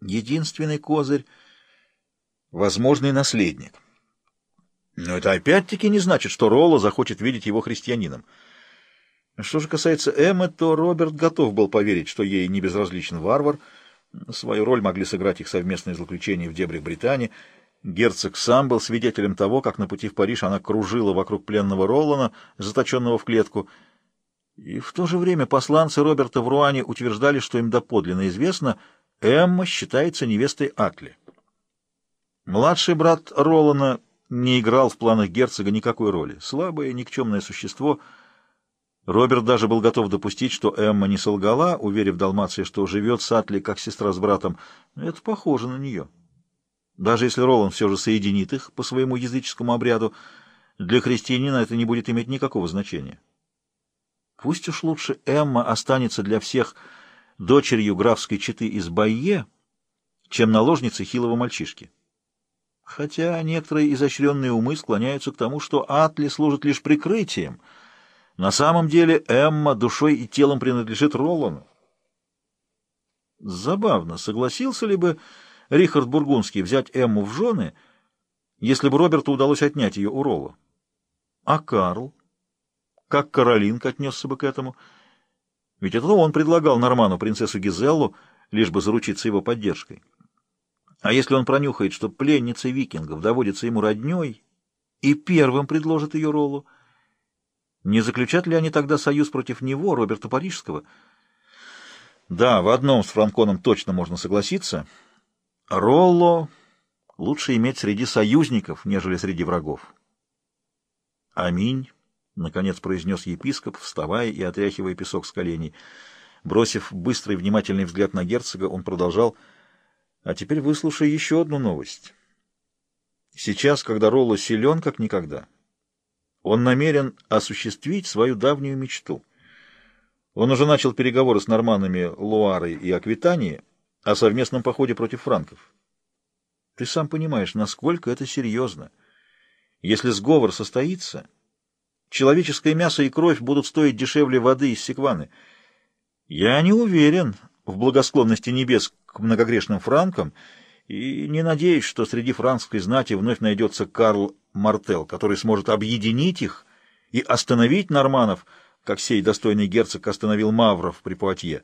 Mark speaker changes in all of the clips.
Speaker 1: Единственный козырь — возможный наследник. Но это опять-таки не значит, что Ролло захочет видеть его христианином. Что же касается Эммы, то Роберт готов был поверить, что ей не безразличен варвар. Свою роль могли сыграть их совместные злоключения в дебрях Британии. Герцог сам был свидетелем того, как на пути в Париж она кружила вокруг пленного Роллана, заточенного в клетку. И в то же время посланцы Роберта в Руане утверждали, что им доподлинно известно, Эмма считается невестой Атли. Младший брат Ролана не играл в планах герцога никакой роли. Слабое, никчемное существо. Роберт даже был готов допустить, что Эмма не солгала, уверив Далмации, что живет с Атли как сестра с братом. Это похоже на нее. Даже если Роланд все же соединит их по своему языческому обряду, для христианина это не будет иметь никакого значения. Пусть уж лучше Эмма останется для всех дочерью графской четы из Байе, чем наложницей хилого мальчишки. Хотя некоторые изощренные умы склоняются к тому, что Атли служит лишь прикрытием. На самом деле Эмма душой и телом принадлежит Ролану. Забавно, согласился ли бы Рихард Бургундский взять Эмму в жены, если бы Роберту удалось отнять ее у Ролла? А Карл? Как Каролинка отнесся бы к этому? Ведь это он предлагал Норману принцессу Гизеллу, лишь бы заручиться его поддержкой. А если он пронюхает, что пленница викингов доводится ему родней, и первым предложит ее Роллу, не заключат ли они тогда союз против него, Роберта Парижского? Да, в одном с Франконом точно можно согласиться. Ролло лучше иметь среди союзников, нежели среди врагов. Аминь, — наконец произнес епископ, вставая и отряхивая песок с коленей. Бросив быстрый внимательный взгляд на герцога, он продолжал — а теперь выслушай еще одну новость. Сейчас, когда Ролло силен, как никогда, он намерен осуществить свою давнюю мечту. Он уже начал переговоры с норманами Луары и Аквитании о совместном походе против франков. Ты сам понимаешь, насколько это серьезно. Если сговор состоится, человеческое мясо и кровь будут стоить дешевле воды из секваны. Я не уверен в благосклонности небес к многогрешным франкам, и не надеюсь, что среди франкской знати вновь найдется Карл Мартел, который сможет объединить их и остановить норманов, как сей достойный герцог остановил мавров при Пуатье.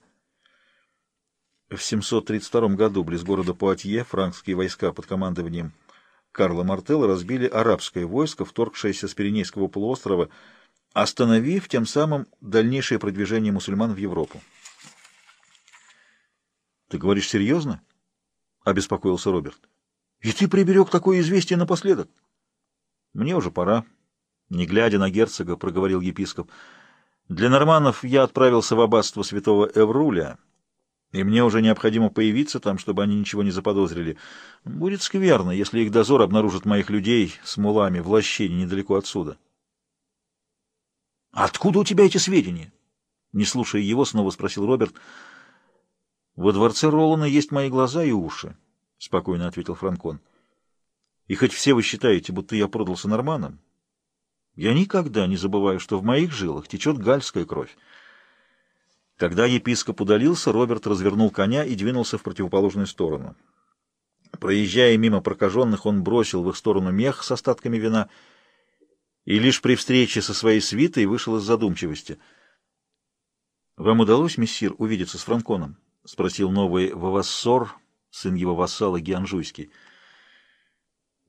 Speaker 1: В 732 году близ города Пуатье франкские войска под командованием Карла Мартелла разбили арабское войско, вторгшееся с Пиренейского полуострова, остановив тем самым дальнейшее продвижение мусульман в Европу. Ты говоришь серьезно? — обеспокоился Роберт. — И ты приберег такое известие напоследок? — Мне уже пора. Не глядя на герцога, проговорил епископ. Для норманов я отправился в аббатство святого Эвруля, и мне уже необходимо появиться там, чтобы они ничего не заподозрили. Будет скверно, если их дозор обнаружит моих людей с мулами в лощине недалеко отсюда. — Откуда у тебя эти сведения? Не слушая его, снова спросил Роберт. — во дворце Ролана есть мои глаза и уши, — спокойно ответил Франкон. И хоть все вы считаете, будто я продался норманам, я никогда не забываю, что в моих жилах течет гальская кровь. Когда епископ удалился, Роберт развернул коня и двинулся в противоположную сторону. Проезжая мимо прокаженных, он бросил в их сторону мех с остатками вина и лишь при встрече со своей свитой вышел из задумчивости. — Вам удалось, мессир, увидеться с Франконом? — спросил новый Вавассор, сын его вассала Гианжуйский.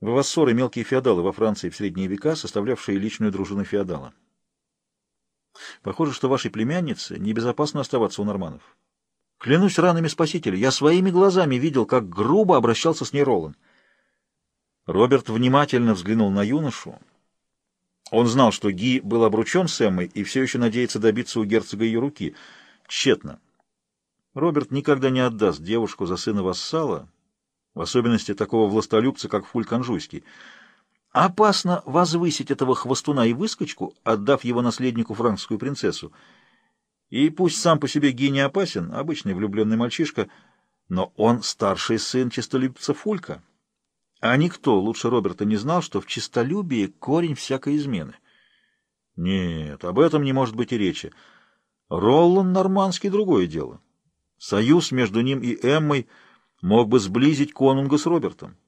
Speaker 1: Вавассоры — мелкие феодалы во Франции в средние века, составлявшие личную дружину феодала. Похоже, что вашей племяннице небезопасно оставаться у норманов. Клянусь ранами спасителя, я своими глазами видел, как грубо обращался с ней Ролан. Роберт внимательно взглянул на юношу. Он знал, что Ги был обручен с Эммой и все еще надеется добиться у герцога ее руки. Тщетно. Роберт никогда не отдаст девушку за сына вассала, в особенности такого властолюбца, как Фуль Канжуйский. Опасно возвысить этого хвостуна и выскочку, отдав его наследнику франкскую принцессу. И пусть сам по себе не опасен, обычный влюбленный мальчишка, но он старший сын честолюбца Фулька. А никто лучше Роберта не знал, что в честолюбии корень всякой измены. Нет, об этом не может быть и речи. Роллан Нормандский — другое дело. Союз между ним и Эммой мог бы сблизить конунга с Робертом.